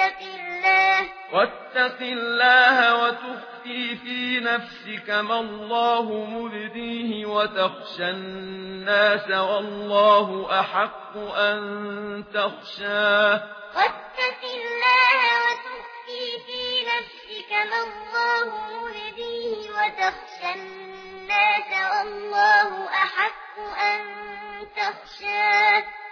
واتق الله. واتق الله وتخفي في نفسك ما الله مبديه وتخشى الناس والله أحق أن تخشاه. واتق الله وتخفي في نفسك ما الله مبديه وتخشى الناس والله أحق أن تخشاه.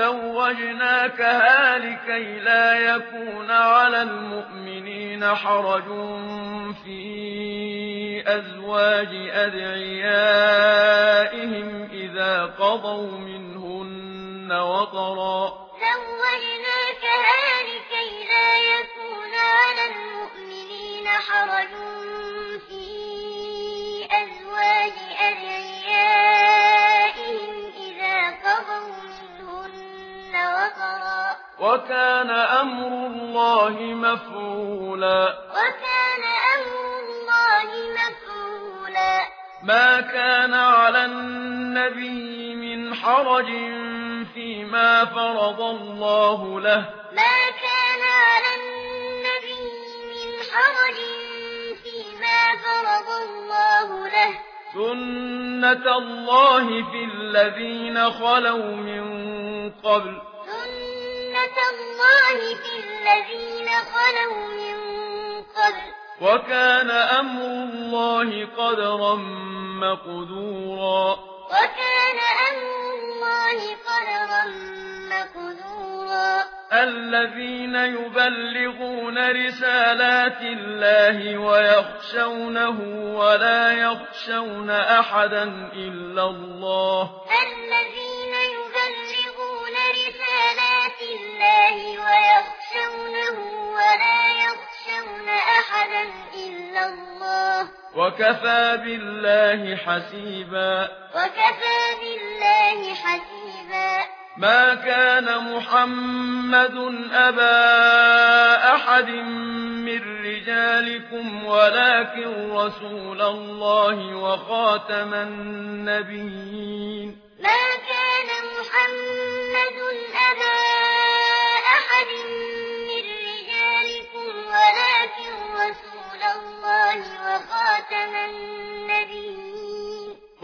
زوجناك لكي لا يكون على المؤمنين حرج في أزواج أدعيائهم إذا قضوا منهن وطرا زوجناك لكي لا يكون على المؤمنين حرج وكان أمر الله مفعولا وكان أمر الله مفعولا ما كان على النبي من حرج فيما فرض الله له ما كان على النبي من حرج فيما فرض الله له سنة الله في الذين خلوا من قبل وكان أمر الله قدرا مقدورا. وكان أمر الله قدرا مقدورا. الذين يبلغون رسالات الله ويخشونه ولا يخشون أحدا إلا الله. الذين وكفى بالله حسيبا وكفى بالله حسيبا ما كان محمد أبا أحد من رجالكم ولكن رسول الله وخاتم النبيين ولكن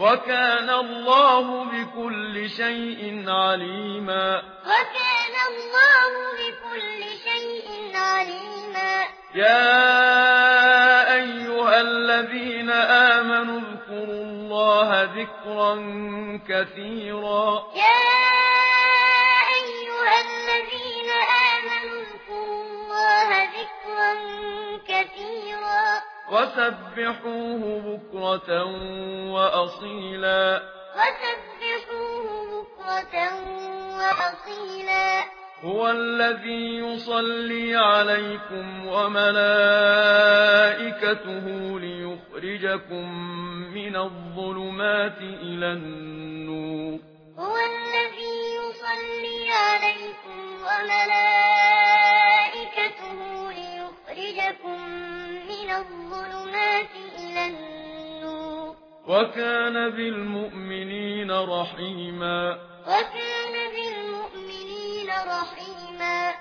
وكان الله بكل شيء عليما. وكان الله بكل شيء عليما. يا أيها الذين آمنوا اذكروا الله ذكرا كثيرا. يا وسبحوه بكرة وأصيلا. وسبحوه بكرة وأصيلا. هو الذي يصلي عليكم وملائكته ليخرجكم من الظلمات إلى النور. وكان بالمؤمنين رحيما. وكان بالمؤمنين رحيما.